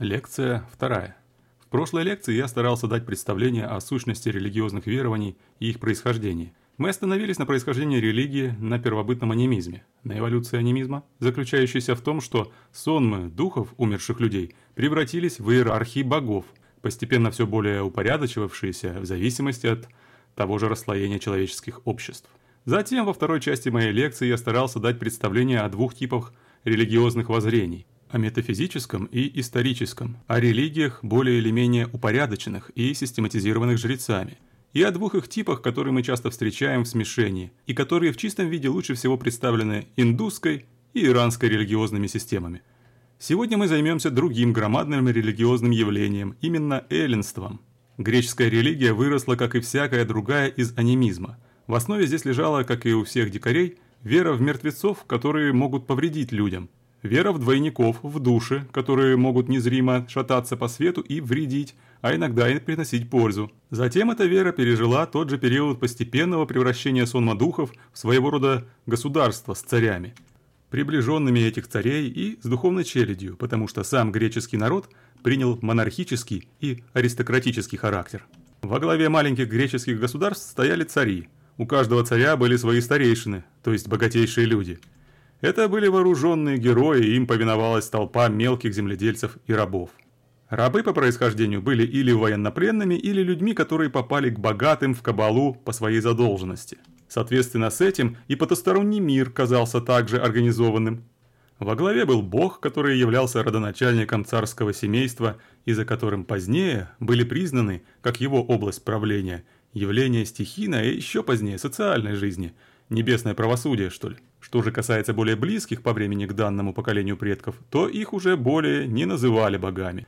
Лекция вторая. В прошлой лекции я старался дать представление о сущности религиозных верований и их происхождении. Мы остановились на происхождении религии на первобытном анимизме, на эволюции анимизма, заключающейся в том, что сонмы духов умерших людей превратились в иерархии богов, постепенно все более упорядочивавшиеся в зависимости от того же расслоения человеческих обществ. Затем во второй части моей лекции я старался дать представление о двух типах религиозных воззрений – о метафизическом и историческом, о религиях более или менее упорядоченных и систематизированных жрецами, и о двух их типах, которые мы часто встречаем в смешении, и которые в чистом виде лучше всего представлены индусской и иранской религиозными системами. Сегодня мы займемся другим громадным религиозным явлением, именно эллинством. Греческая религия выросла, как и всякая другая, из анимизма. В основе здесь лежала, как и у всех дикарей, вера в мертвецов, которые могут повредить людям – Вера в двойников, в души, которые могут незримо шататься по свету и вредить, а иногда и приносить пользу. Затем эта вера пережила тот же период постепенного превращения сонма духов в своего рода государство с царями, приближенными этих царей и с духовной челядью, потому что сам греческий народ принял монархический и аристократический характер. Во главе маленьких греческих государств стояли цари. У каждого царя были свои старейшины, то есть богатейшие люди – это были вооруженные герои, им повиновалась толпа мелких земледельцев и рабов. Рабы по происхождению были или военнопленными, или людьми, которые попали к богатым в кабалу по своей задолженности. Соответственно, с этим и потусторонний мир казался также организованным. Во главе был бог, который являлся родоначальником царского семейства и за которым позднее были признаны, как его область правления, явление стихийной и еще позднее социальной жизни, небесное правосудие, что ли. Что же касается более близких по времени к данному поколению предков, то их уже более не называли богами,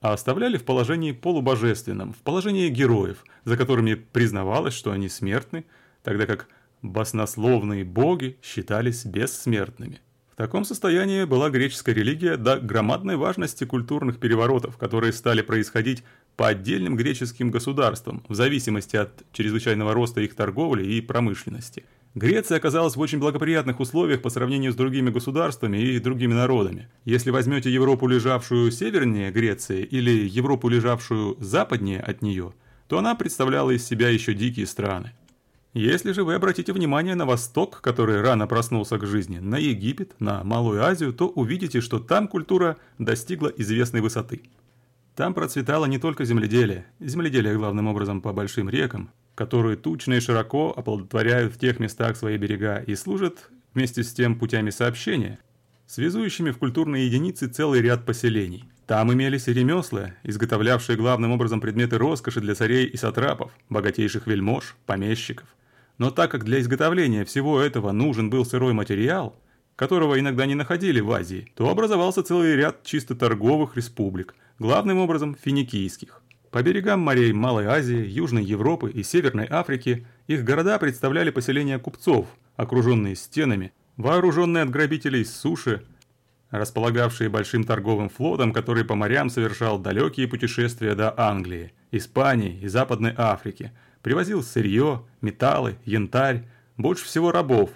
а оставляли в положении полубожественном, в положении героев, за которыми признавалось, что они смертны, тогда как баснословные боги считались бессмертными. В таком состоянии была греческая религия до громадной важности культурных переворотов, которые стали происходить по отдельным греческим государствам, в зависимости от чрезвычайного роста их торговли и промышленности – Греция оказалась в очень благоприятных условиях по сравнению с другими государствами и другими народами. Если возьмете Европу, лежавшую севернее Греции, или Европу, лежавшую западнее от нее, то она представляла из себя еще дикие страны. Если же вы обратите внимание на Восток, который рано проснулся к жизни, на Египет, на Малую Азию, то увидите, что там культура достигла известной высоты. Там процветало не только земледелие, земледелие главным образом по большим рекам, которые тучно и широко оплодотворяют в тех местах свои берега и служат вместе с тем путями сообщения, связующими в культурные единицы целый ряд поселений. Там имелись и ремесла, изготовлявшие главным образом предметы роскоши для царей и сатрапов, богатейших вельмож, помещиков. Но так как для изготовления всего этого нужен был сырой материал, которого иногда не находили в Азии, то образовался целый ряд чисто торговых республик, главным образом финикийских. По берегам морей Малой Азии, Южной Европы и Северной Африки их города представляли поселения купцов, окруженные стенами, вооруженные от грабителей с суши, располагавшие большим торговым флотом, который по морям совершал далекие путешествия до Англии, Испании и Западной Африки, привозил сырье, металлы, янтарь, больше всего рабов.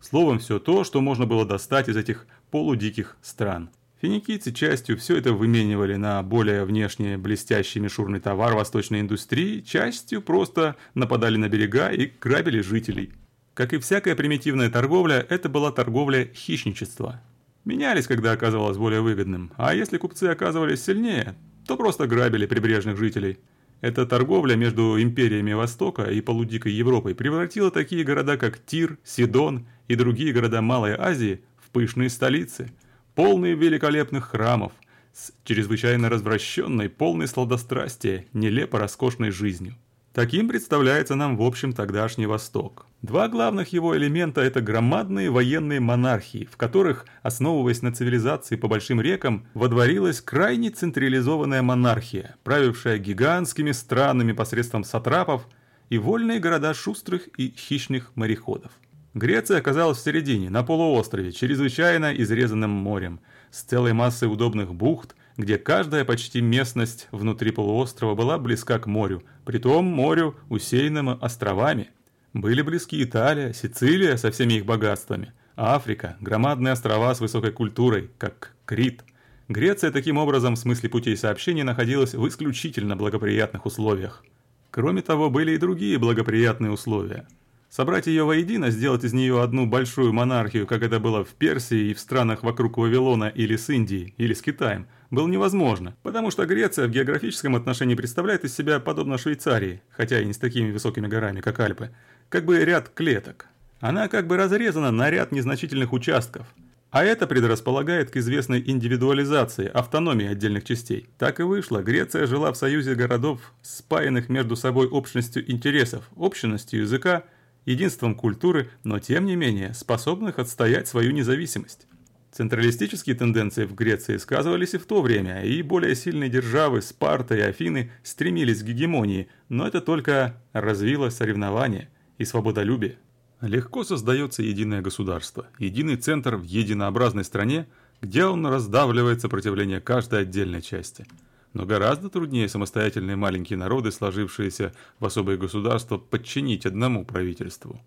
Словом, все то, что можно было достать из этих полудиких стран. Финикийцы частью все это выменивали на более внешне блестящий мишурный товар восточной индустрии, частью просто нападали на берега и грабили жителей. Как и всякая примитивная торговля, это была торговля хищничества. Менялись, когда оказывалось более выгодным, а если купцы оказывались сильнее, то просто грабили прибрежных жителей. Эта торговля между империями Востока и полудикой Европой превратила такие города, как Тир, Сидон и другие города Малой Азии в пышные столицы – полные великолепных храмов, с чрезвычайно развращенной, полной сладострастия, нелепо роскошной жизнью. Таким представляется нам в общем тогдашний Восток. Два главных его элемента – это громадные военные монархии, в которых, основываясь на цивилизации по большим рекам, водворилась крайне централизованная монархия, правившая гигантскими странами посредством сатрапов и вольные города шустрых и хищных мореходов. Греция оказалась в середине, на полуострове, чрезвычайно изрезанным морем, с целой массой удобных бухт, где каждая почти местность внутри полуострова была близка к морю, притом морю, усеянному островами. Были близки Италия, Сицилия со всеми их богатствами, Африка, громадные острова с высокой культурой, как Крит, Греция таким образом в смысле путей сообщения находилась в исключительно благоприятных условиях. Кроме того, были и другие благоприятные условия. Собрать ее воедино, сделать из нее одну большую монархию, как это было в Персии и в странах вокруг Вавилона или с Индией, или с Китаем, было невозможно, потому что Греция в географическом отношении представляет из себя, подобно Швейцарии, хотя и не с такими высокими горами, как Альпы, как бы ряд клеток. Она как бы разрезана на ряд незначительных участков – а это предрасполагает к известной индивидуализации, автономии отдельных частей. Так и вышло. Греция жила в союзе городов, спаянных между собой общностью интересов, общностью языка, единством культуры, но тем не менее способных отстоять свою независимость. Централистические тенденции в Греции сказывались и в то время, и более сильные державы Спарта и Афины стремились к гегемонии, но это только развило соревнование и свободолюбие. Легко создается единое государство, единый центр в единообразной стране, где он раздавливает сопротивление каждой отдельной части. Но гораздо труднее самостоятельные маленькие народы, сложившиеся в особые государства, подчинить одному правительству.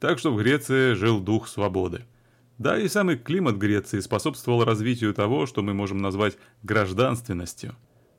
Так что в Греции жил дух свободы. Да, и самый климат Греции способствовал развитию того, что мы можем назвать гражданственностью.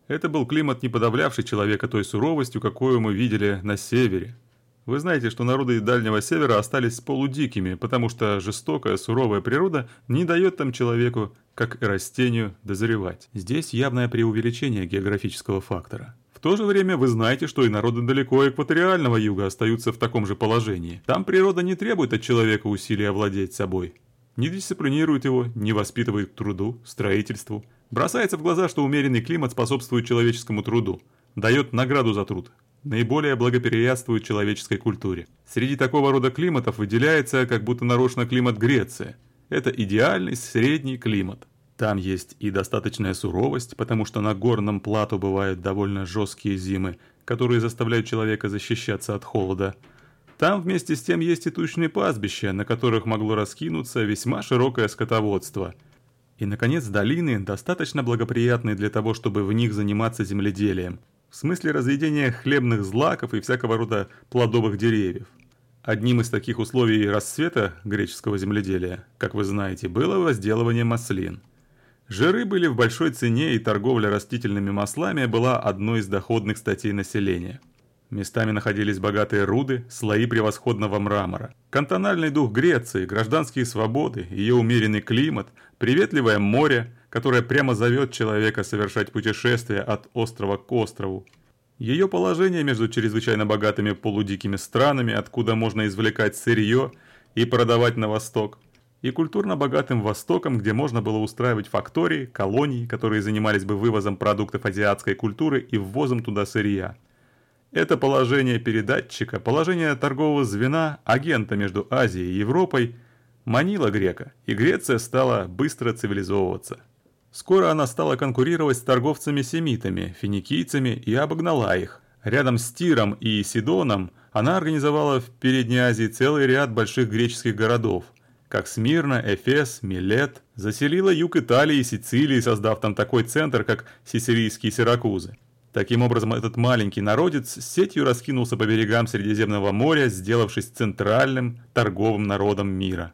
Это был климат, не подавлявший человека той суровостью, какую мы видели на севере, вы знаете, что народы Дальнего Севера остались полудикими, потому что жестокая, суровая природа не дает там человеку, как и растению, дозревать. Здесь явное преувеличение географического фактора. В то же время вы знаете, что и народы далеко экваториального юга остаются в таком же положении. Там природа не требует от человека усилий овладеть собой. Не дисциплинирует его, не воспитывает к труду, строительству. Бросается в глаза, что умеренный климат способствует человеческому труду. Дает награду за труд, наиболее благоприятствует человеческой культуре. Среди такого рода климатов выделяется как будто нарочно климат Греции. Это идеальный средний климат. Там есть и достаточная суровость, потому что на горном плату бывают довольно жесткие зимы, которые заставляют человека защищаться от холода. Там вместе с тем есть и тучные пастбища, на которых могло раскинуться весьма широкое скотоводство. И, наконец, долины, достаточно благоприятные для того, чтобы в них заниматься земледелием – в смысле разведения хлебных злаков и всякого рода плодовых деревьев. Одним из таких условий расцвета греческого земледелия, как вы знаете, было возделывание маслин. Жиры были в большой цене, и торговля растительными маслами была одной из доходных статей населения. Местами находились богатые руды, слои превосходного мрамора. Кантональный дух Греции, гражданские свободы, ее умеренный климат, приветливое море – которая прямо зовет человека совершать путешествие от острова к острову. Ее положение между чрезвычайно богатыми полудикими странами, откуда можно извлекать сырье и продавать на восток, и культурно богатым Востоком, где можно было устраивать фактории, колонии, которые занимались бы вывозом продуктов азиатской культуры и ввозом туда сырья. Это положение передатчика, положение торгового звена, агента между Азией и Европой, манило грека, и Греция стала быстро цивилизовываться. Скоро она стала конкурировать с торговцами-семитами, финикийцами и обогнала их. Рядом с Тиром и Сидоном она организовала в Передней Азии целый ряд больших греческих городов, как Смирна, Эфес, Милет, заселила юг Италии и Сицилии, создав там такой центр, как сицилийские Сиракузы. Таким образом, этот маленький народец с сетью раскинулся по берегам Средиземного моря, сделавшись центральным торговым народом мира.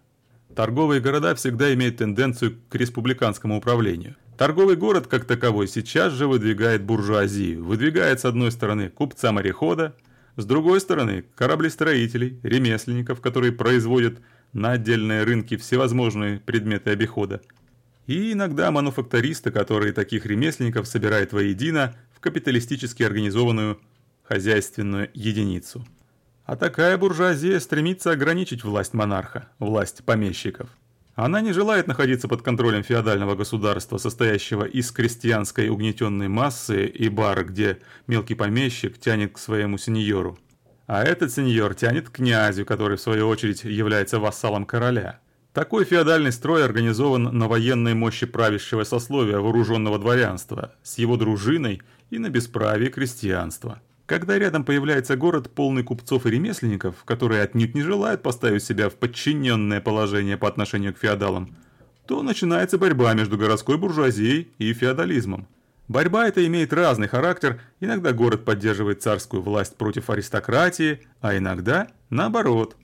Торговые города всегда имеют тенденцию к республиканскому управлению. Торговый город как таковой сейчас же выдвигает буржуазию, выдвигает с одной стороны купца-морехода, с другой стороны кораблестроителей, ремесленников, которые производят на отдельные рынки всевозможные предметы обихода, и иногда мануфакториста, которые таких ремесленников собирают воедино в капиталистически организованную хозяйственную единицу. А такая буржуазия стремится ограничить власть монарха, власть помещиков. Она не желает находиться под контролем феодального государства, состоящего из крестьянской угнетенной массы и бара, где мелкий помещик тянет к своему сеньору. А этот сеньор тянет к князю, который в свою очередь является вассалом короля. Такой феодальный строй организован на военной мощи правящего сословия вооруженного дворянства, с его дружиной и на бесправии крестьянства. Когда рядом появляется город, полный купцов и ремесленников, которые отнюдь не желают поставить себя в подчиненное положение по отношению к феодалам, то начинается борьба между городской буржуазией и феодализмом. Борьба эта имеет разный характер, иногда город поддерживает царскую власть против аристократии, а иногда наоборот.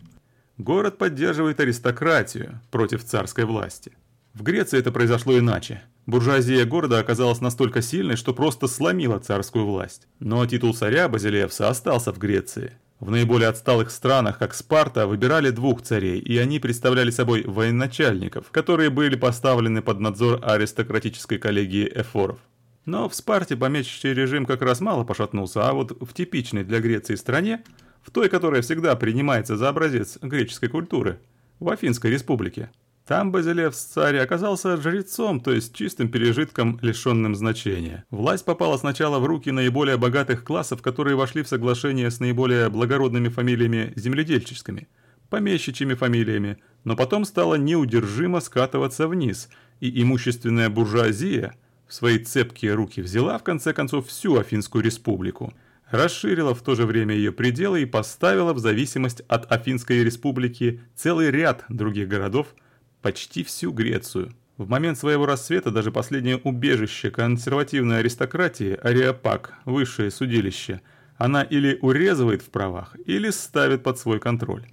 Город поддерживает аристократию против царской власти. В Греции это произошло иначе. Буржуазия города оказалась настолько сильной, что просто сломила царскую власть. Но титул царя Базилевса остался в Греции. В наиболее отсталых странах, как Спарта, выбирали двух царей, и они представляли собой военачальников, которые были поставлены под надзор аристократической коллегии эфоров. Но в Спарте помещичий режим как раз мало пошатнулся, а вот в типичной для Греции стране, в той, которая всегда принимается за образец греческой культуры, в Афинской республике, там Базилевс царь оказался жрецом, то есть чистым пережитком, лишенным значения. Власть попала сначала в руки наиболее богатых классов, которые вошли в соглашение с наиболее благородными фамилиями земледельческими, помещичьими фамилиями, но потом стала неудержимо скатываться вниз, и имущественная буржуазия в свои цепкие руки взяла в конце концов всю Афинскую республику расширила в то же время ее пределы и поставила в зависимость от Афинской республики целый ряд других городов, почти всю Грецию. В момент своего расцвета даже последнее убежище консервативной аристократии, Ариапак, высшее судилище, она или урезывает в правах, или ставит под свой контроль.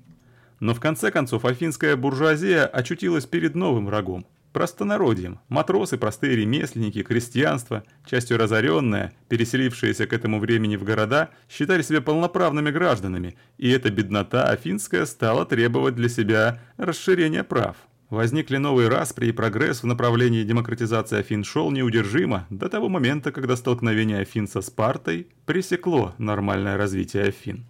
Но в конце концов афинская буржуазия очутилась перед новым врагом – простонародьем. Матросы, простые ремесленники, крестьянство, частью разоренное, переселившиеся к этому времени в города, считали себя полноправными гражданами, и эта беднота афинская стала требовать для себя расширения прав. Возникли новые распри и прогресс в направлении демократизации Афин шел неудержимо до того момента, когда столкновение Афин со Спартой пресекло нормальное развитие Афин.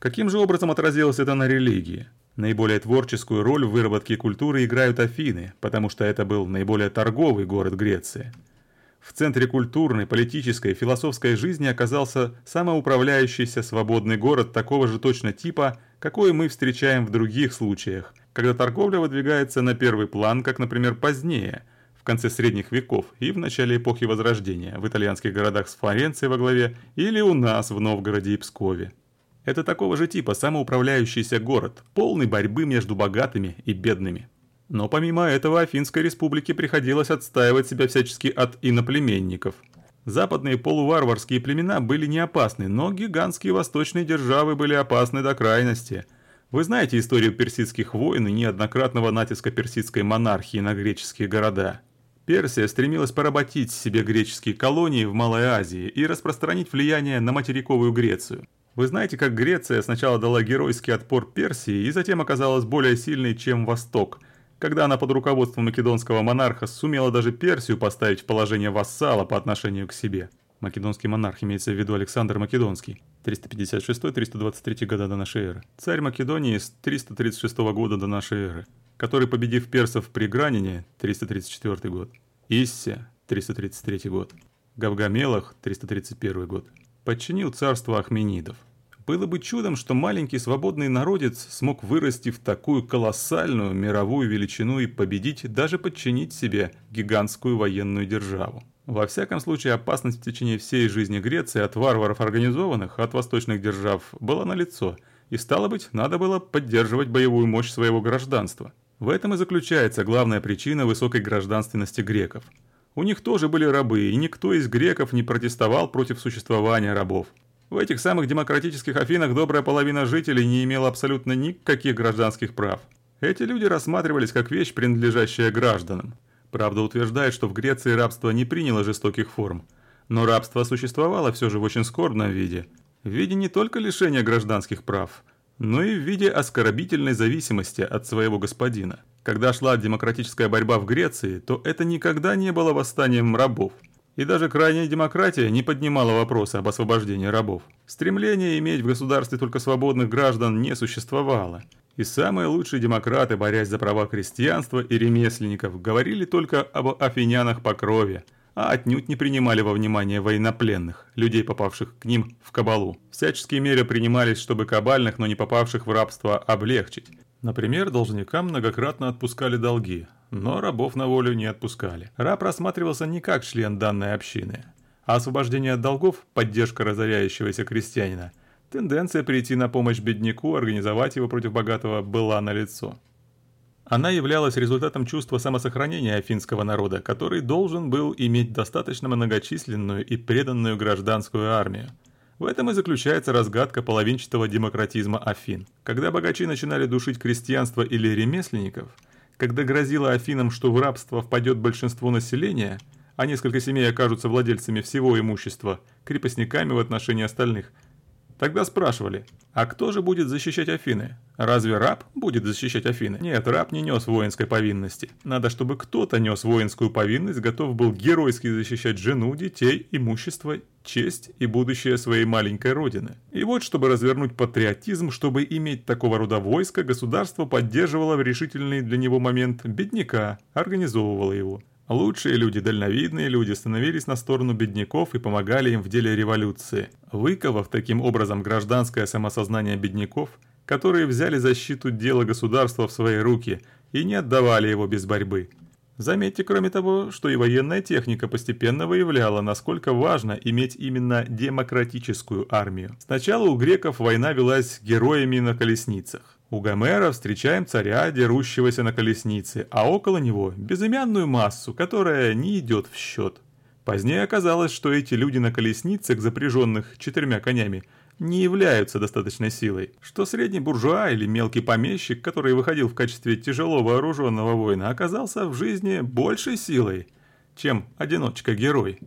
Каким же образом отразилось это на религии? Наиболее творческую роль в выработке культуры играют Афины, потому что это был наиболее торговый город Греции. В центре культурной, политической и философской жизни оказался самоуправляющийся свободный город такого же точно типа, какой мы встречаем в других случаях – когда торговля выдвигается на первый план, как, например, позднее, в конце средних веков и в начале эпохи Возрождения, в итальянских городах с Флоренцией во главе или у нас в Новгороде и Пскове. Это такого же типа самоуправляющийся город, полный борьбы между богатыми и бедными. Но помимо этого Афинской республике приходилось отстаивать себя всячески от иноплеменников. Западные полуварварские племена были не опасны, но гигантские восточные державы были опасны до крайности – вы знаете историю персидских войн и неоднократного натиска персидской монархии на греческие города. Персия стремилась поработить себе греческие колонии в Малой Азии и распространить влияние на материковую Грецию. Вы знаете, как Греция сначала дала геройский отпор Персии и затем оказалась более сильной, чем Восток, когда она под руководством македонского монарха сумела даже Персию поставить в положение вассала по отношению к себе. Македонский монарх имеется в виду Александр Македонский. 356-323 года до нашей эры. Царь Македонии с 336 года до нашей эры, который, победив персов при Гранине, 334 год, Иссе, 333 год, Гавгамелах, 331 год, подчинил царство Ахменидов. Было бы чудом, что маленький свободный народец смог вырасти в такую колоссальную мировую величину и победить, даже подчинить себе гигантскую военную державу. Во всяком случае, опасность в течение всей жизни Греции от варваров организованных, от восточных держав, была налицо, и стало быть, надо было поддерживать боевую мощь своего гражданства. В этом и заключается главная причина высокой гражданственности греков. У них тоже были рабы, и никто из греков не протестовал против существования рабов. В этих самых демократических Афинах добрая половина жителей не имела абсолютно никаких гражданских прав. Эти люди рассматривались как вещь, принадлежащая гражданам. Правда утверждает, что в Греции рабство не приняло жестоких форм. Но рабство существовало все же в очень скорбном виде. В виде не только лишения гражданских прав, но и в виде оскорбительной зависимости от своего господина. Когда шла демократическая борьба в Греции, то это никогда не было восстанием рабов. И даже крайняя демократия не поднимала вопроса об освобождении рабов. Стремление иметь в государстве только свободных граждан не существовало. И самые лучшие демократы, борясь за права крестьянства и ремесленников, говорили только об афинянах по крови, а отнюдь не принимали во внимание военнопленных, людей, попавших к ним в кабалу. Всяческие меры принимались, чтобы кабальных, но не попавших в рабство, облегчить. Например, должникам многократно отпускали долги, но рабов на волю не отпускали. Раб рассматривался не как член данной общины, а освобождение от долгов, поддержка разоряющегося крестьянина – Тенденция прийти на помощь бедняку, организовать его против богатого, была налицо. Она являлась результатом чувства самосохранения афинского народа, который должен был иметь достаточно многочисленную и преданную гражданскую армию. В этом и заключается разгадка половинчатого демократизма Афин. Когда богачи начинали душить крестьянство или ремесленников, когда грозило Афинам, что в рабство впадет большинство населения, а несколько семей окажутся владельцами всего имущества, крепостниками в отношении остальных – Тогда спрашивали, а кто же будет защищать Афины? Разве раб будет защищать Афины? Нет, раб не нес воинской повинности. Надо, чтобы кто-то нес воинскую повинность, готов был геройски защищать жену, детей, имущество, честь и будущее своей маленькой родины. И вот, чтобы развернуть патриотизм, чтобы иметь такого рода войско, государство поддерживало в решительный для него момент бедняка, организовывало его. Лучшие люди, дальновидные люди становились на сторону бедняков и помогали им в деле революции, выковав таким образом гражданское самосознание бедняков, которые взяли защиту дела государства в свои руки и не отдавали его без борьбы. Заметьте, кроме того, что и военная техника постепенно выявляла, насколько важно иметь именно демократическую армию. Сначала у греков война велась героями на колесницах. У Гомера встречаем царя, дерущегося на колеснице, а около него безымянную массу, которая не идет в счет. Позднее оказалось, что эти люди на колесницах, запряженных четырьмя конями, не являются достаточной силой, что средний буржуа или мелкий помещик, который выходил в качестве тяжело вооруженного воина, оказался в жизни большей силой, чем одиночка-герой.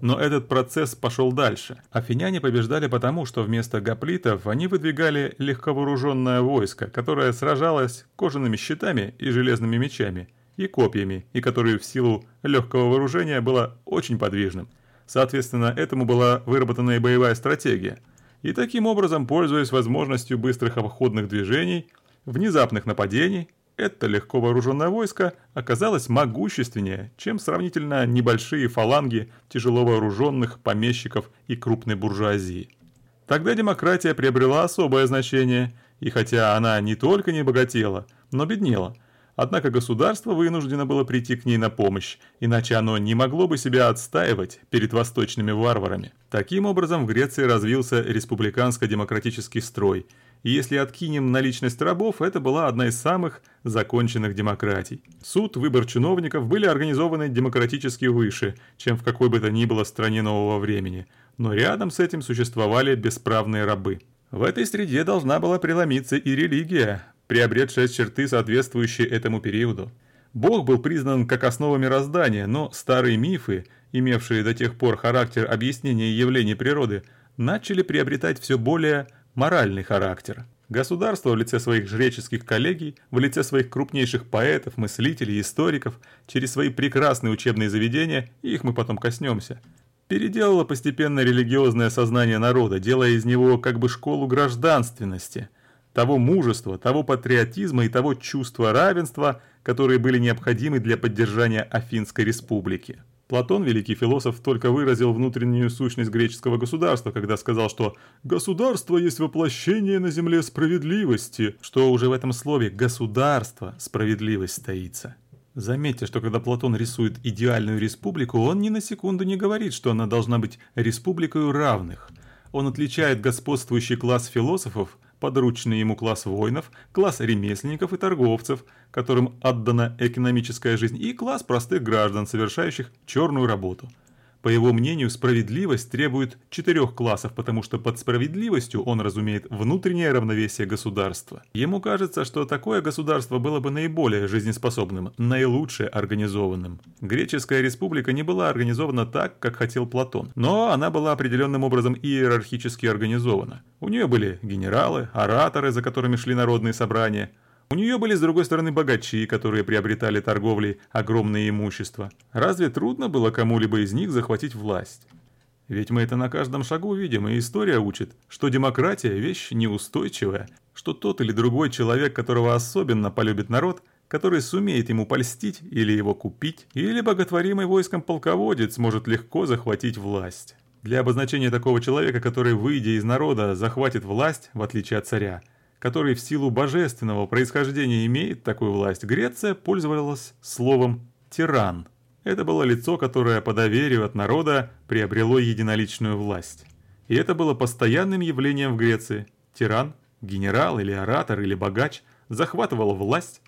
Но этот процесс пошел дальше. Афиняне побеждали потому, что вместо гоплитов они выдвигали легковооруженное войско, которое сражалось кожаными щитами и железными мечами, и копьями, и которое в силу легкого вооружения было очень подвижным. Соответственно, этому была выработана и боевая стратегия. И таким образом, пользуясь возможностью быстрых обходных движений, внезапных нападений, это легко вооруженное войско оказалось могущественнее, чем сравнительно небольшие фаланги тяжело вооруженных помещиков и крупной буржуазии. Тогда демократия приобрела особое значение, и хотя она не только не богатела, но беднела, однако государство вынуждено было прийти к ней на помощь, иначе оно не могло бы себя отстаивать перед восточными варварами. Таким образом в Греции развился республиканско-демократический строй – если откинем наличность рабов, это была одна из самых законченных демократий. Суд, выбор чиновников были организованы демократически выше, чем в какой бы то ни было стране нового времени, но рядом с этим существовали бесправные рабы. В этой среде должна была преломиться и религия, приобретшая черты, соответствующие этому периоду. Бог был признан как основа мироздания, но старые мифы, имевшие до тех пор характер объяснения явлений природы, начали приобретать все более моральный характер. Государство в лице своих жреческих коллегий, в лице своих крупнейших поэтов, мыслителей, историков, через свои прекрасные учебные заведения, их мы потом коснемся, переделало постепенно религиозное сознание народа, делая из него как бы школу гражданственности, того мужества, того патриотизма и того чувства равенства, которые были необходимы для поддержания Афинской республики. Платон, великий философ, только выразил внутреннюю сущность греческого государства, когда сказал, что «государство есть воплощение на земле справедливости», что уже в этом слове «государство» справедливость стоится. Заметьте, что когда Платон рисует идеальную республику, он ни на секунду не говорит, что она должна быть республикой равных. Он отличает господствующий класс философов подручный ему класс воинов, класс ремесленников и торговцев, которым отдана экономическая жизнь, и класс простых граждан, совершающих черную работу – по его мнению, справедливость требует четырех классов, потому что под справедливостью он разумеет внутреннее равновесие государства. Ему кажется, что такое государство было бы наиболее жизнеспособным, наилучше организованным. Греческая республика не была организована так, как хотел Платон, но она была определенным образом иерархически организована. У нее были генералы, ораторы, за которыми шли народные собрания – у нее были, с другой стороны, богачи, которые приобретали торговлей огромное имущество. Разве трудно было кому-либо из них захватить власть? Ведь мы это на каждом шагу видим, и история учит, что демократия – вещь неустойчивая, что тот или другой человек, которого особенно полюбит народ, который сумеет ему польстить или его купить, или боготворимый войском полководец может легко захватить власть. Для обозначения такого человека, который, выйдя из народа, захватит власть, в отличие от царя – который в силу божественного происхождения имеет такую власть, Греция пользовалась словом «тиран». Это было лицо, которое по доверию от народа приобрело единоличную власть. И это было постоянным явлением в Греции. Тиран, генерал или оратор или богач захватывал власть,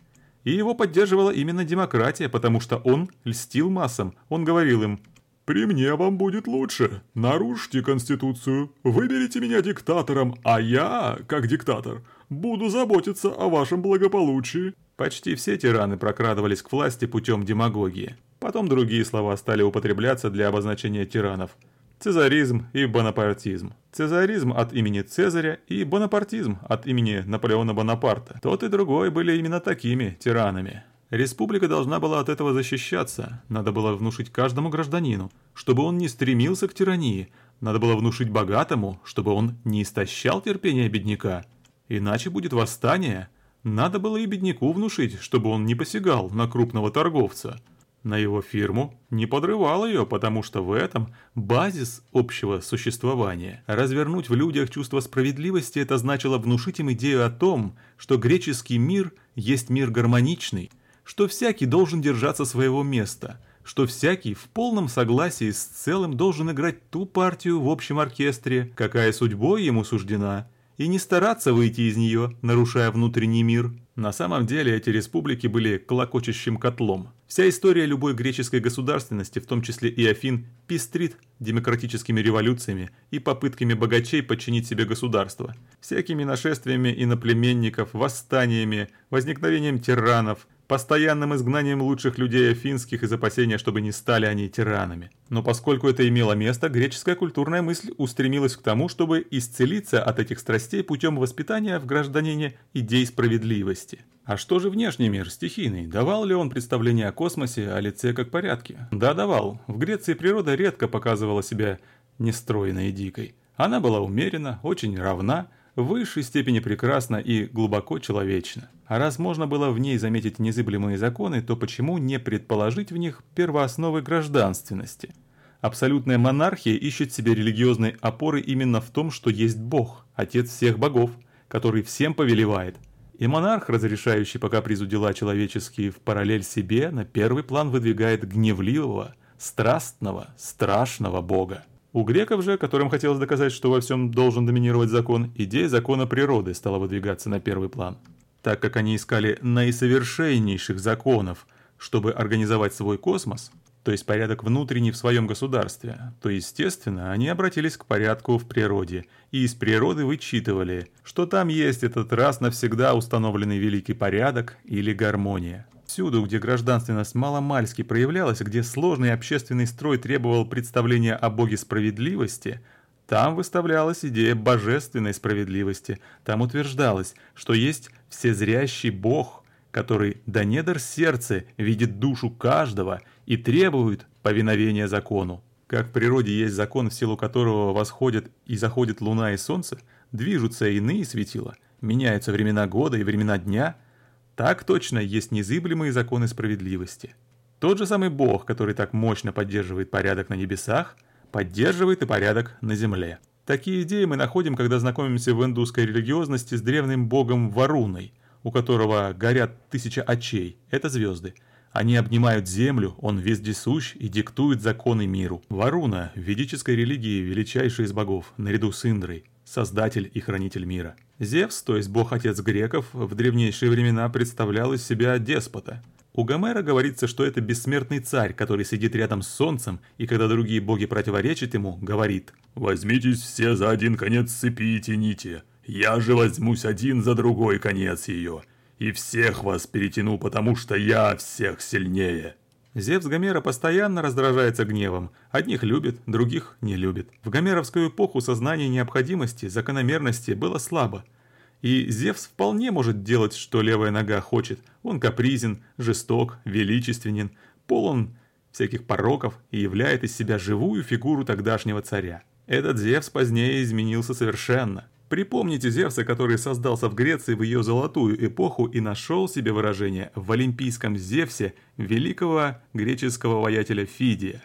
и его поддерживала именно демократия, потому что он льстил массам, он говорил им «При мне вам будет лучше. Нарушьте Конституцию, выберите меня диктатором, а я, как диктатор, буду заботиться о вашем благополучии». Почти все тираны прокрадывались к власти путем демагогии. Потом другие слова стали употребляться для обозначения тиранов. Цезаризм и бонапартизм. Цезаризм от имени Цезаря и бонапартизм от имени Наполеона Бонапарта. Тот и другой были именно такими тиранами. Республика должна была от этого защищаться. Надо было внушить каждому гражданину, чтобы он не стремился к тирании. Надо было внушить богатому, чтобы он не истощал терпения бедняка. Иначе будет восстание. Надо было и бедняку внушить, чтобы он не посягал на крупного торговца. На его фирму не подрывал ее, потому что в этом базис общего существования. Развернуть в людях чувство справедливости это значило внушить им идею о том, что греческий мир есть мир гармоничный, что всякий должен держаться своего места, что всякий в полном согласии с целым должен играть ту партию в общем оркестре, какая судьбой ему суждена, и не стараться выйти из нее, нарушая внутренний мир. На самом деле эти республики были клокочущим котлом. Вся история любой греческой государственности, в том числе и Афин, пестрит демократическими революциями и попытками богачей подчинить себе государство, всякими нашествиями иноплеменников, восстаниями, возникновением тиранов, постоянным изгнанием лучших людей афинских из опасения, чтобы не стали они тиранами. Но поскольку это имело место, греческая культурная мысль устремилась к тому, чтобы исцелиться от этих страстей путем воспитания в гражданине идей справедливости. А что же внешний мир, стихийный? Давал ли он представление о космосе, о лице как порядке? Да, давал. В Греции природа редко показывала себя нестройной и дикой. Она была умерена, очень равна, в высшей степени прекрасна и глубоко человечна. А раз можно было в ней заметить незыблемые законы, то почему не предположить в них первоосновы гражданственности? Абсолютная монархия ищет себе религиозной опоры именно в том, что есть Бог, Отец всех богов, который всем повелевает. И монарх, разрешающий по капризу дела человеческие в параллель себе, на первый план выдвигает гневливого, страстного, страшного Бога. У греков же, которым хотелось доказать, что во всем должен доминировать закон, идея закона природы стала выдвигаться на первый план. Так как они искали наисовершеннейших законов, чтобы организовать свой космос, то есть порядок внутренний в своем государстве, то, естественно, они обратились к порядку в природе и из природы вычитывали, что там есть этот раз навсегда установленный великий порядок или гармония. Всюду, где гражданственность маломальски проявлялась, где сложный общественный строй требовал представления о боге справедливости, там выставлялась идея божественной справедливости, там утверждалось, что есть всезрящий бог, который до недр сердца видит душу каждого и требует повиновения закону. Как в природе есть закон, в силу которого восходят и заходят луна и солнце, движутся иные светила, меняются времена года и времена дня – так точно есть незыблемые законы справедливости. Тот же самый Бог, который так мощно поддерживает порядок на небесах, поддерживает и порядок на земле. Такие идеи мы находим, когда знакомимся в индусской религиозности с древним богом Варуной, у которого горят тысяча очей, это звезды. Они обнимают землю, он вездесущ и диктует законы миру. Варуна в ведической религии величайший из богов, наряду с Индрой – создатель и хранитель мира. Зевс, то есть бог-отец греков, в древнейшие времена представлял из себя деспота. У Гомера говорится, что это бессмертный царь, который сидит рядом с солнцем, и когда другие боги противоречат ему, говорит «Возьмитесь все за один конец цепи и тяните, я же возьмусь один за другой конец ее, и всех вас перетяну, потому что я всех сильнее». Зевс Гомера постоянно раздражается гневом. Одних любит, других не любит. В гомеровскую эпоху сознание необходимости, закономерности было слабо. И Зевс вполне может делать, что левая нога хочет. Он капризен, жесток, величественен, полон всяких пороков и являет из себя живую фигуру тогдашнего царя. Этот Зевс позднее изменился совершенно. Припомните Зевса, который создался в Греции в ее золотую эпоху и нашел себе выражение в олимпийском Зевсе великого греческого воятеля Фидия.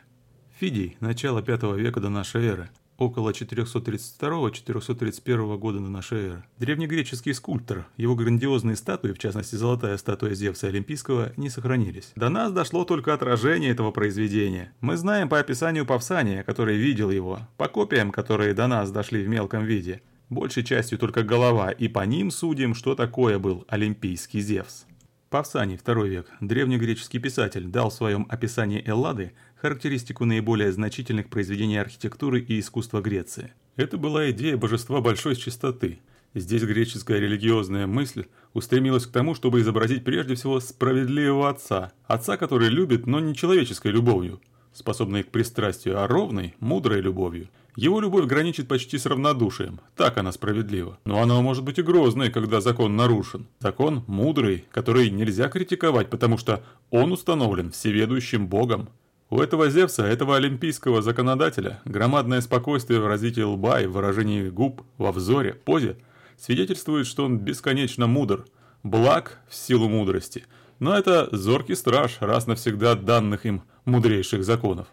Фидий – начало 5 века до нашей эры, около 432-431 года до нашей эры. Древнегреческий скульптор, его грандиозные статуи, в частности золотая статуя Зевса Олимпийского, не сохранились. До нас дошло только отражение этого произведения. Мы знаем по описанию Павсания, который видел его, по копиям, которые до нас дошли в мелком виде – большей частью только голова, и по ним судим, что такое был олимпийский Зевс. Павсаний, II век, древнегреческий писатель, дал в своем описании Эллады характеристику наиболее значительных произведений архитектуры и искусства Греции. Это была идея божества большой чистоты. Здесь греческая религиозная мысль устремилась к тому, чтобы изобразить прежде всего справедливого отца. Отца, который любит, но не человеческой любовью, способной к пристрастию, а ровной, мудрой любовью. Его любовь граничит почти с равнодушием, так она справедлива. Но она может быть и грозной, когда закон нарушен. Закон мудрый, который нельзя критиковать, потому что он установлен всеведущим Богом. У этого Зевса, этого олимпийского законодателя, громадное спокойствие в развитии лба и в выражении губ, во взоре, позе, свидетельствует, что он бесконечно мудр, благ в силу мудрости. Но это зоркий страж, раз навсегда данных им мудрейших законов.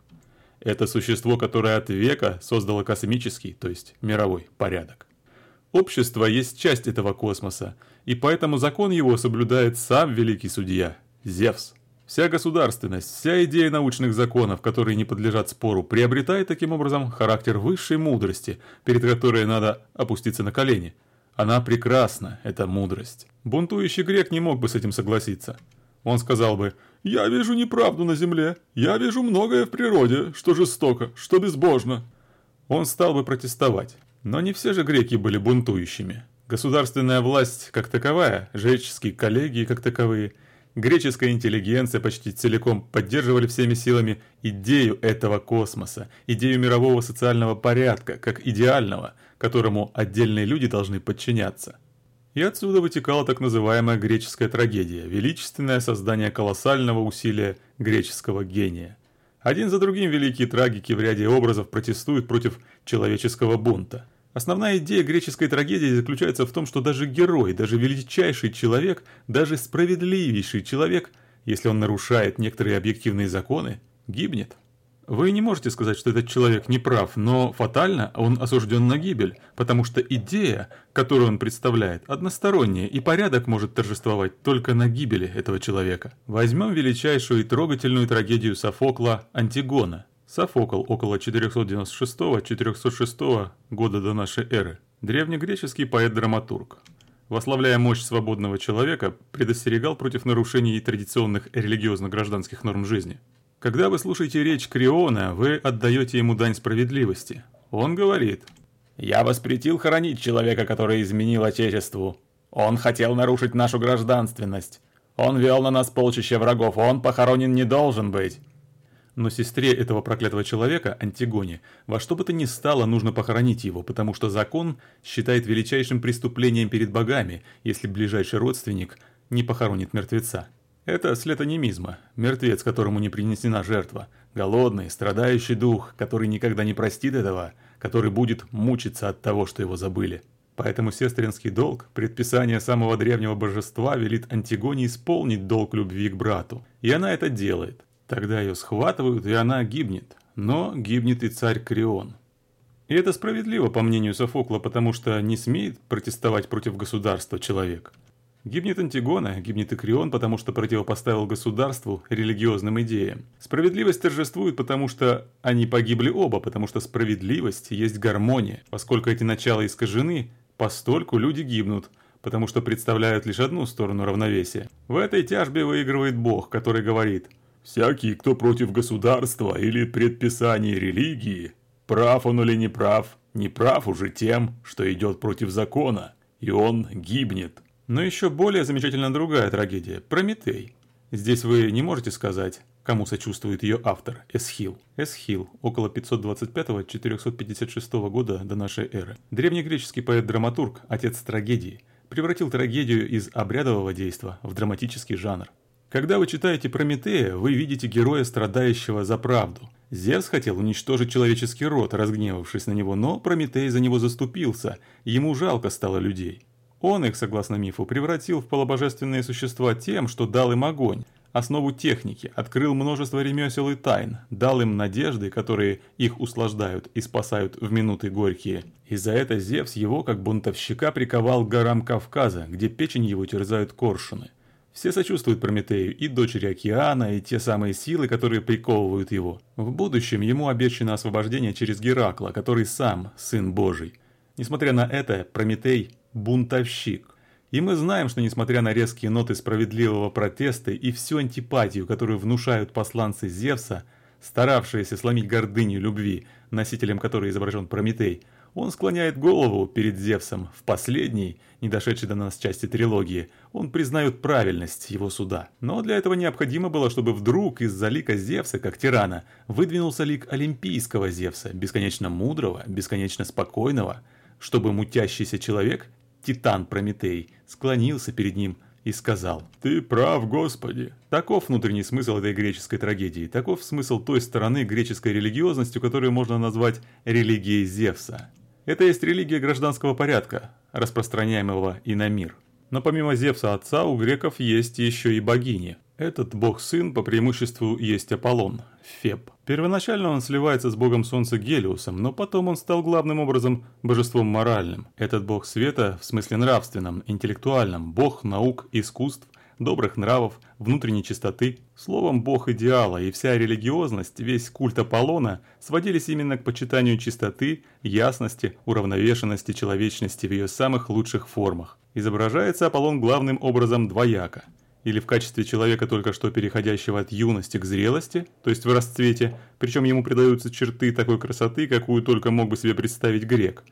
Это существо, которое от века создало космический, то есть мировой порядок. Общество есть часть этого космоса, и поэтому закон его соблюдает сам великий судья – Зевс. Вся государственность, вся идея научных законов, которые не подлежат спору, приобретает таким образом характер высшей мудрости, перед которой надо опуститься на колени. Она прекрасна, эта мудрость. Бунтующий грек не мог бы с этим согласиться. Он сказал бы «Я вижу неправду на земле, я вижу многое в природе, что жестоко, что безбожно». Он стал бы протестовать. Но не все же греки были бунтующими. Государственная власть как таковая, жреческие коллегии как таковые – Греческая интеллигенция почти целиком поддерживали всеми силами идею этого космоса, идею мирового социального порядка, как идеального, которому отдельные люди должны подчиняться. И отсюда вытекала так называемая греческая трагедия, величественное создание колоссального усилия греческого гения. Один за другим великие трагики в ряде образов протестуют против человеческого бунта – Основная идея греческой трагедии заключается в том, что даже герой, даже величайший человек, даже справедливейший человек, если он нарушает некоторые объективные законы, гибнет. Вы не можете сказать, что этот человек не прав, но фатально он осужден на гибель, потому что идея, которую он представляет, односторонняя, и порядок может торжествовать только на гибели этого человека. Возьмем величайшую и трогательную трагедию Софокла «Антигона», Софокл около 496-406 года до нашей эры. Древнегреческий поэт-драматург. Вославляя мощь свободного человека, предостерегал против нарушений традиционных религиозно-гражданских норм жизни. Когда вы слушаете речь Криона, вы отдаете ему дань справедливости. Он говорит «Я воспретил хоронить человека, который изменил Отечеству. Он хотел нарушить нашу гражданственность. Он вел на нас полчища врагов, он похоронен не должен быть. Но сестре этого проклятого человека, Антигоне, во что бы то ни стало нужно похоронить его, потому что закон считает величайшим преступлением перед богами, если ближайший родственник не похоронит мертвеца. Это след анимизма, мертвец, которому не принесена жертва, голодный, страдающий дух, который никогда не простит этого, который будет мучиться от того, что его забыли. Поэтому сестринский долг, предписание самого древнего божества велит Антигоне исполнить долг любви к брату. И она это делает. Тогда ее схватывают, и она гибнет. Но гибнет и царь Крион. И это справедливо, по мнению Софокла, потому что не смеет протестовать против государства человек. Гибнет Антигона, гибнет и Крион, потому что противопоставил государству религиозным идеям. Справедливость торжествует, потому что они погибли оба, потому что справедливость есть гармония. Поскольку эти начала искажены, постольку люди гибнут, потому что представляют лишь одну сторону равновесия. В этой тяжбе выигрывает Бог, который говорит – Всякий, кто против государства или предписаний религии, прав он или не прав, не прав уже тем, что идет против закона, и он гибнет. Но еще более замечательна другая трагедия – Прометей. Здесь вы не можете сказать, кому сочувствует ее автор – Эсхил. Эсхил, около 525-456 года до нашей эры. Древнегреческий поэт-драматург, отец трагедии, превратил трагедию из обрядового действа в драматический жанр. Когда вы читаете Прометея, вы видите героя, страдающего за правду. Зевс хотел уничтожить человеческий род, разгневавшись на него, но Прометей за него заступился, ему жалко стало людей. Он их, согласно мифу, превратил в полубожественные существа тем, что дал им огонь, основу техники, открыл множество ремесел и тайн, дал им надежды, которые их услаждают и спасают в минуты горькие. И за это Зевс его, как бунтовщика, приковал к горам Кавказа, где печень его терзают коршуны. Все сочувствуют Прометею, и дочери океана, и те самые силы, которые приковывают его. В будущем ему обещано освобождение через Геракла, который сам сын Божий. Несмотря на это, Прометей – бунтовщик. И мы знаем, что несмотря на резкие ноты справедливого протеста и всю антипатию, которую внушают посланцы Зевса, старавшиеся сломить гордыню любви, носителем которой изображен Прометей, Он склоняет голову перед Зевсом. В последней, не дошедшей до нас части трилогии, он признает правильность его суда. Но для этого необходимо было, чтобы вдруг из-за лика Зевса, как тирана, выдвинулся лик олимпийского Зевса, бесконечно мудрого, бесконечно спокойного, чтобы мутящийся человек, титан Прометей, склонился перед ним – и сказал «Ты прав, Господи». Таков внутренний смысл этой греческой трагедии, таков смысл той стороны греческой религиозностью, которую можно назвать религией Зевса. Это есть религия гражданского порядка, распространяемого и на мир. Но помимо Зевса отца у греков есть еще и богини. Этот бог-сын по преимуществу есть Аполлон, Феб. Первоначально он сливается с богом солнца Гелиусом, но потом он стал главным образом божеством моральным. Этот бог света в смысле нравственном, интеллектуальном, бог наук, искусств, добрых нравов, внутренней чистоты. Словом, бог идеала и вся религиозность, весь культ Аполлона сводились именно к почитанию чистоты, ясности, уравновешенности человечности в ее самых лучших формах. Изображается Аполлон главным образом двояко – или в качестве человека, только что переходящего от юности к зрелости, то есть в расцвете, причем ему придаются черты такой красоты, какую только мог бы себе представить грек.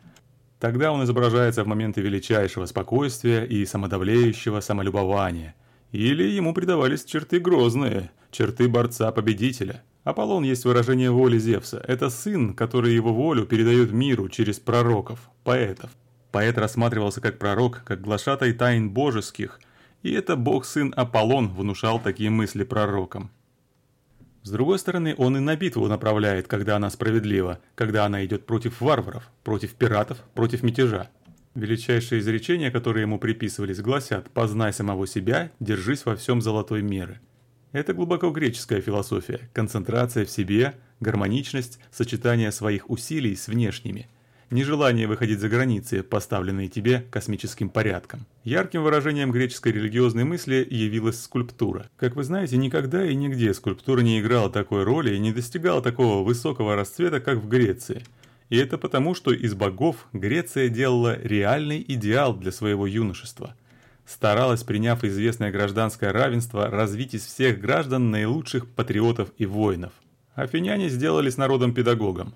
Тогда он изображается в моменты величайшего спокойствия и самодавлеющего самолюбования. Или ему придавались черты грозные, черты борца-победителя. Аполлон есть выражение воли Зевса. Это сын, который его волю передает миру через пророков, поэтов. Поэт рассматривался как пророк, как глашатай тайн божеских – и это бог-сын Аполлон внушал такие мысли пророкам. С другой стороны, он и на битву направляет, когда она справедлива, когда она идет против варваров, против пиратов, против мятежа. Величайшие изречения, которые ему приписывались, гласят «познай самого себя, держись во всем золотой меры». Это глубоко греческая философия, концентрация в себе, гармоничность, сочетание своих усилий с внешними – нежелание выходить за границы, поставленные тебе космическим порядком. Ярким выражением греческой религиозной мысли явилась скульптура. Как вы знаете, никогда и нигде скульптура не играла такой роли и не достигала такого высокого расцвета, как в Греции. И это потому, что из богов Греция делала реальный идеал для своего юношества. Старалась, приняв известное гражданское равенство, развить из всех граждан наилучших патриотов и воинов. Афиняне сделались народом-педагогом.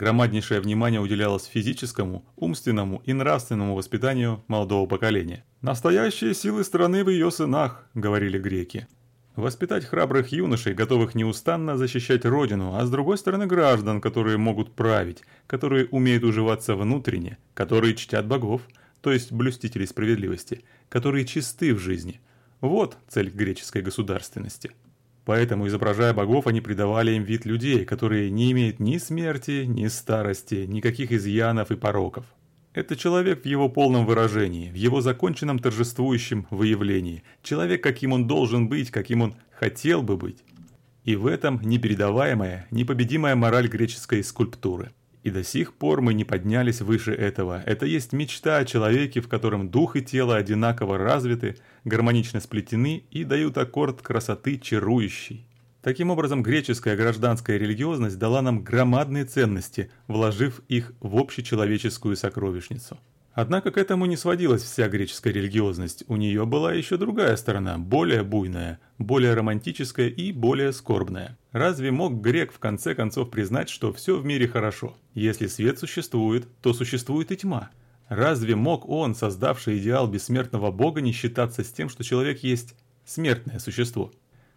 Громаднейшее внимание уделялось физическому, умственному и нравственному воспитанию молодого поколения. «Настоящие силы страны в ее сынах», – говорили греки. Воспитать храбрых юношей, готовых неустанно защищать родину, а с другой стороны граждан, которые могут править, которые умеют уживаться внутренне, которые чтят богов, то есть блюстителей справедливости, которые чисты в жизни. Вот цель греческой государственности. Поэтому, изображая богов, они придавали им вид людей, которые не имеют ни смерти, ни старости, никаких изъянов и пороков. Это человек в его полном выражении, в его законченном торжествующем выявлении. Человек, каким он должен быть, каким он хотел бы быть. И в этом непередаваемая, непобедимая мораль греческой скульптуры. И до сих пор мы не поднялись выше этого. Это есть мечта о человеке, в котором дух и тело одинаково развиты, гармонично сплетены и дают аккорд красоты чарующий. Таким образом, греческая гражданская религиозность дала нам громадные ценности, вложив их в общечеловеческую сокровищницу. Однако к этому не сводилась вся греческая религиозность, у нее была еще другая сторона, более буйная, более романтическая и более скорбная. Разве мог грек в конце концов признать, что все в мире хорошо? Если свет существует, то существует и тьма. Разве мог он, создавший идеал бессмертного бога, не считаться с тем, что человек есть смертное существо?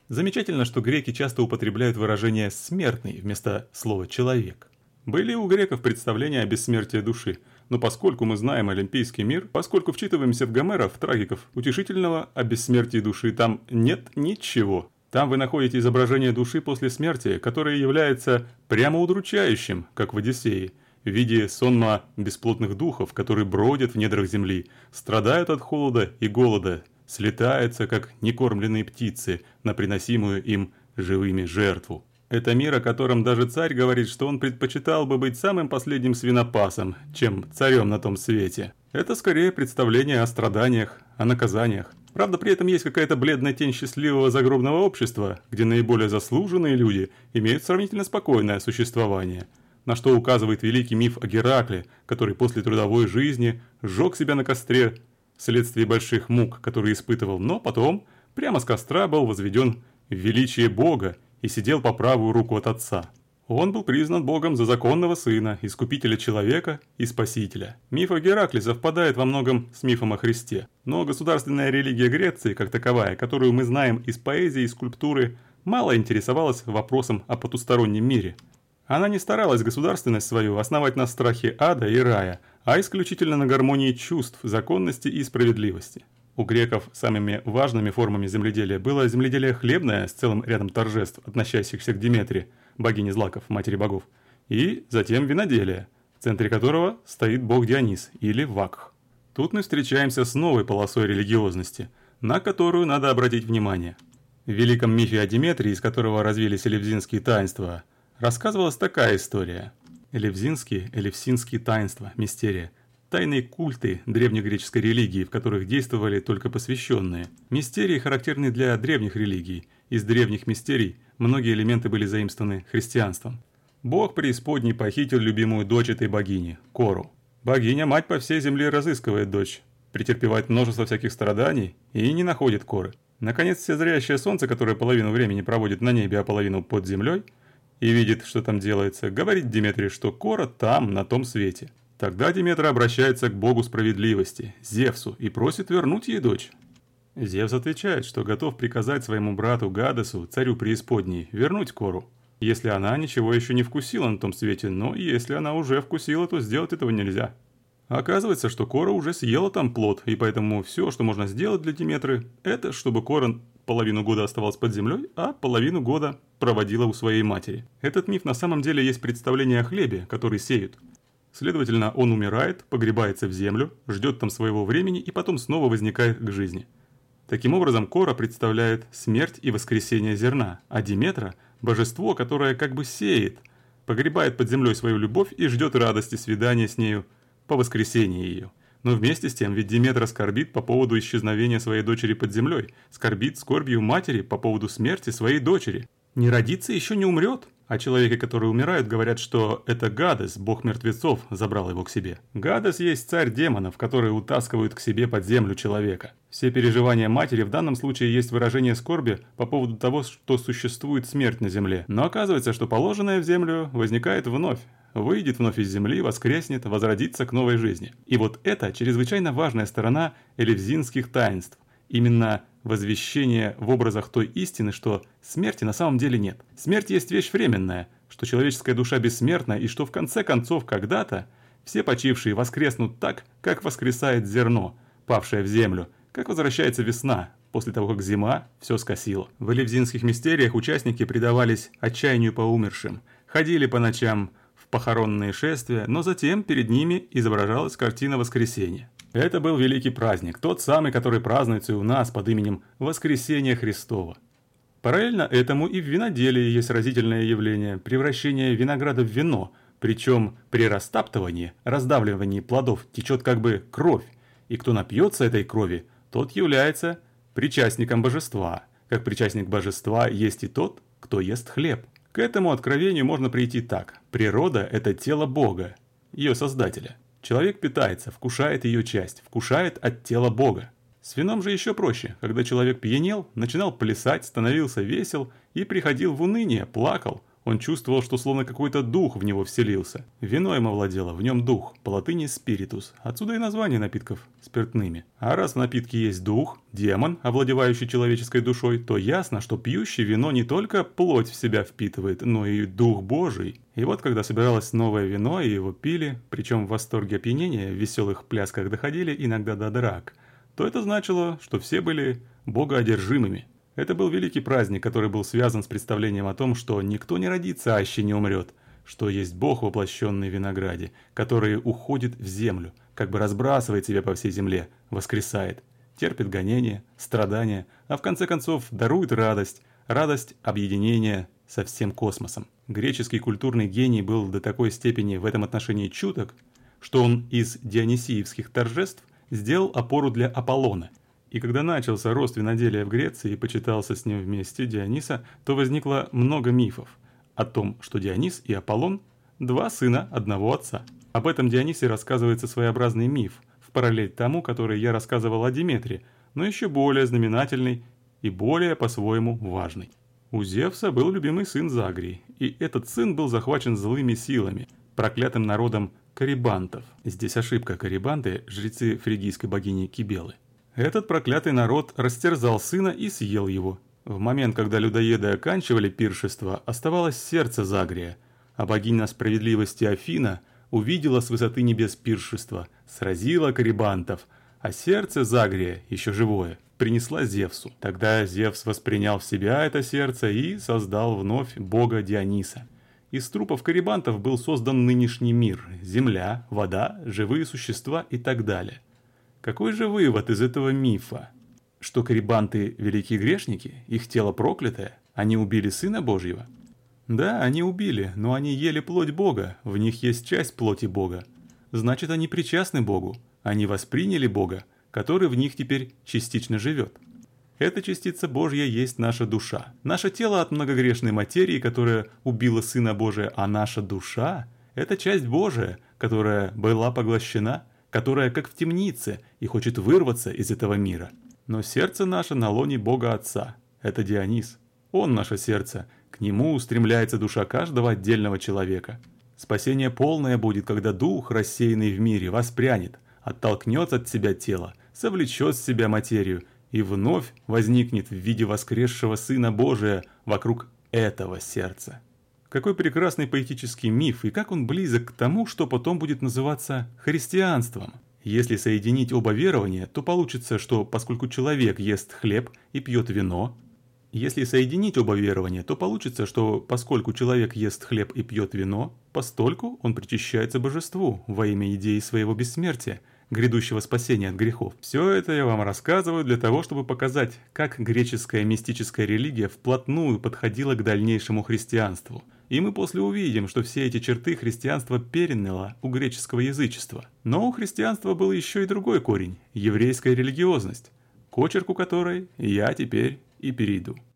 Замечательно, что греки часто употребляют выражение «смертный» вместо слова «человек». Были у греков представления о бессмертии души – но поскольку мы знаем олимпийский мир, поскольку вчитываемся в Гомеров, трагиков, утешительного о бессмертии души там нет ничего. Там вы находите изображение души после смерти, которое является прямо удручающим, как в Одиссее, в виде сонма бесплотных духов, которые бродят в недрах земли, страдают от холода и голода, слетаются, как некормленные птицы, на приносимую им живыми жертву. Это мир, о котором даже царь говорит, что он предпочитал бы быть самым последним свинопасом, чем царем на том свете. Это скорее представление о страданиях, о наказаниях. Правда, при этом есть какая-то бледная тень счастливого загробного общества, где наиболее заслуженные люди имеют сравнительно спокойное существование. На что указывает великий миф о Геракле, который после трудовой жизни сжег себя на костре вследствие больших мук, которые испытывал, но потом прямо с костра был возведен в величие Бога и сидел по правую руку от отца. Он был признан Богом за законного сына, искупителя человека и спасителя. Миф о Геракле совпадает во многом с мифом о Христе. Но государственная религия Греции, как таковая, которую мы знаем из поэзии и скульптуры, мало интересовалась вопросом о потустороннем мире. Она не старалась государственность свою основать на страхе ада и рая, а исключительно на гармонии чувств, законности и справедливости. У греков самыми важными формами земледелия было земледелие хлебное с целым рядом торжеств, относящихся к Диметре, богине злаков, матери богов, и затем виноделие, в центре которого стоит бог Дионис или Вакх. Тут мы встречаемся с новой полосой религиозности, на которую надо обратить внимание. В великом мифе о Диметре, из которого развились элевзинские таинства, рассказывалась такая история. Элевзинские, элевсинские таинства, мистерия – тайные культы древнегреческой религии, в которых действовали только посвященные. Мистерии характерны для древних религий. Из древних мистерий многие элементы были заимствованы христианством. Бог преисподней похитил любимую дочь этой богини – Кору. Богиня-мать по всей земле разыскивает дочь, претерпевает множество всяких страданий и не находит Коры. Наконец, всезрящее солнце, которое половину времени проводит на небе, а половину под землей, и видит, что там делается, говорит Диметрий, что Кора там, на том свете – Тогда Диметра обращается к богу справедливости, Зевсу, и просит вернуть ей дочь. Зевс отвечает, что готов приказать своему брату Гадесу, царю преисподней, вернуть Кору, если она ничего еще не вкусила на том свете, но если она уже вкусила, то сделать этого нельзя. Оказывается, что Кора уже съела там плод, и поэтому все, что можно сделать для Диметры, это чтобы Кора половину года оставалась под землей, а половину года проводила у своей матери. Этот миф на самом деле есть представление о хлебе, который сеют – Следовательно, он умирает, погребается в землю, ждет там своего времени и потом снова возникает к жизни. Таким образом, Кора представляет смерть и воскресение зерна, а Диметра – божество, которое как бы сеет, погребает под землей свою любовь и ждет радости свидания с нею по воскресении ее. Но вместе с тем, ведь Диметра скорбит по поводу исчезновения своей дочери под землей, скорбит скорбью матери по поводу смерти своей дочери. Не родится еще не умрет, о человеке, который умирает, говорят, что это Гадес, бог мертвецов, забрал его к себе. Гадес есть царь демонов, которые утаскивают к себе под землю человека. Все переживания матери в данном случае есть выражение скорби по поводу того, что существует смерть на земле. Но оказывается, что положенное в землю возникает вновь, выйдет вновь из земли, воскреснет, возродится к новой жизни. И вот это чрезвычайно важная сторона элевзинских таинств. Именно возвещение в образах той истины, что смерти на самом деле нет. Смерть есть вещь временная, что человеческая душа бессмертна и что в конце концов когда-то все почившие воскреснут так, как воскресает зерно, павшее в землю, как возвращается весна, после того, как зима все скосила. В элевзинских мистериях участники предавались отчаянию по умершим, ходили по ночам в похоронные шествия, но затем перед ними изображалась картина воскресения. Это был великий праздник, тот самый, который празднуется у нас под именем Воскресения Христова. Параллельно этому и в виноделии есть разительное явление – превращение винограда в вино, причем при растаптывании, раздавливании плодов течет как бы кровь, и кто напьется этой крови, тот является причастником божества, как причастник божества есть и тот, кто ест хлеб. К этому откровению можно прийти так. Природа – это тело Бога, ее создателя. Человек питается, вкушает ее часть, вкушает от тела Бога. С вином же еще проще. Когда человек пьянел, начинал плясать, становился весел и приходил в уныние, плакал. Он чувствовал, что словно какой-то дух в него вселился. Вино им овладело, в нем дух, по латыни спиритус. Отсюда и название напитков спиртными. А раз в напитке есть дух, демон, овладевающий человеческой душой, то ясно, что пьющий вино не только плоть в себя впитывает, но и дух Божий. И вот когда собиралось новое вино, и его пили, причем в восторге опьянения, в веселых плясках доходили иногда до драк, то это значило, что все были богоодержимыми. Это был великий праздник, который был связан с представлением о том, что никто не родится, аще не умрет, что есть Бог, воплощенный в винограде, который уходит в землю, как бы разбрасывает себя по всей земле, воскресает, терпит гонения, страдания, а в конце концов дарует радость, радость объединения со всем космосом. Греческий культурный гений был до такой степени в этом отношении чуток, что он из дионисиевских торжеств сделал опору для Аполлона. И когда начался рост виноделия в Греции и почитался с ним вместе Диониса, то возникло много мифов о том, что Дионис и Аполлон – два сына одного отца. Об этом Дионисе рассказывается своеобразный миф, в параллель тому, который я рассказывал о Диметре, но еще более знаменательный и более по-своему важный. У Зевса был любимый сын Загрий, и этот сын был захвачен злыми силами, проклятым народом карибантов. Здесь ошибка карибанты – жрецы фригийской богини Кибелы. Этот проклятый народ растерзал сына и съел его. В момент, когда людоеды оканчивали пиршество, оставалось сердце Загрия, а богиня справедливости Афина увидела с высоты небес пиршество, сразила карибантов, а сердце Загрия, еще живое, принесла Зевсу. Тогда Зевс воспринял в себя это сердце и создал вновь бога Диониса. Из трупов карибантов был создан нынешний мир, земля, вода, живые существа и так далее. Какой же вывод из этого мифа? Что карибанты – великие грешники, их тело проклятое, они убили Сына Божьего? Да, они убили, но они ели плоть Бога, в них есть часть плоти Бога. Значит, они причастны Богу, они восприняли Бога, который в них теперь частично живет. Эта частица Божья есть наша душа. Наше тело от многогрешной материи, которая убила Сына Божия, а наша душа – это часть Божия, которая была поглощена – которая как в темнице и хочет вырваться из этого мира. Но сердце наше на лоне Бога Отца. Это Дионис. Он наше сердце. К нему устремляется душа каждого отдельного человека. Спасение полное будет, когда дух, рассеянный в мире, воспрянет, оттолкнет от себя тело, совлечет с себя материю и вновь возникнет в виде воскресшего Сына Божия вокруг этого сердца. Какой прекрасный поэтический миф, и как он близок к тому, что потом будет называться христианством. Если соединить оба верования, то получится, что поскольку человек ест хлеб и пьет вино, если соединить оба верования, то получится, что поскольку человек ест хлеб и пьет вино, постольку он причащается божеству во имя идеи своего бессмертия, грядущего спасения от грехов. Все это я вам рассказываю для того, чтобы показать, как греческая мистическая религия вплотную подходила к дальнейшему христианству – и мы после увидим, что все эти черты христианства переняло у греческого язычества. Но у христианства был еще и другой корень – еврейская религиозность, к очерку которой я теперь и перейду.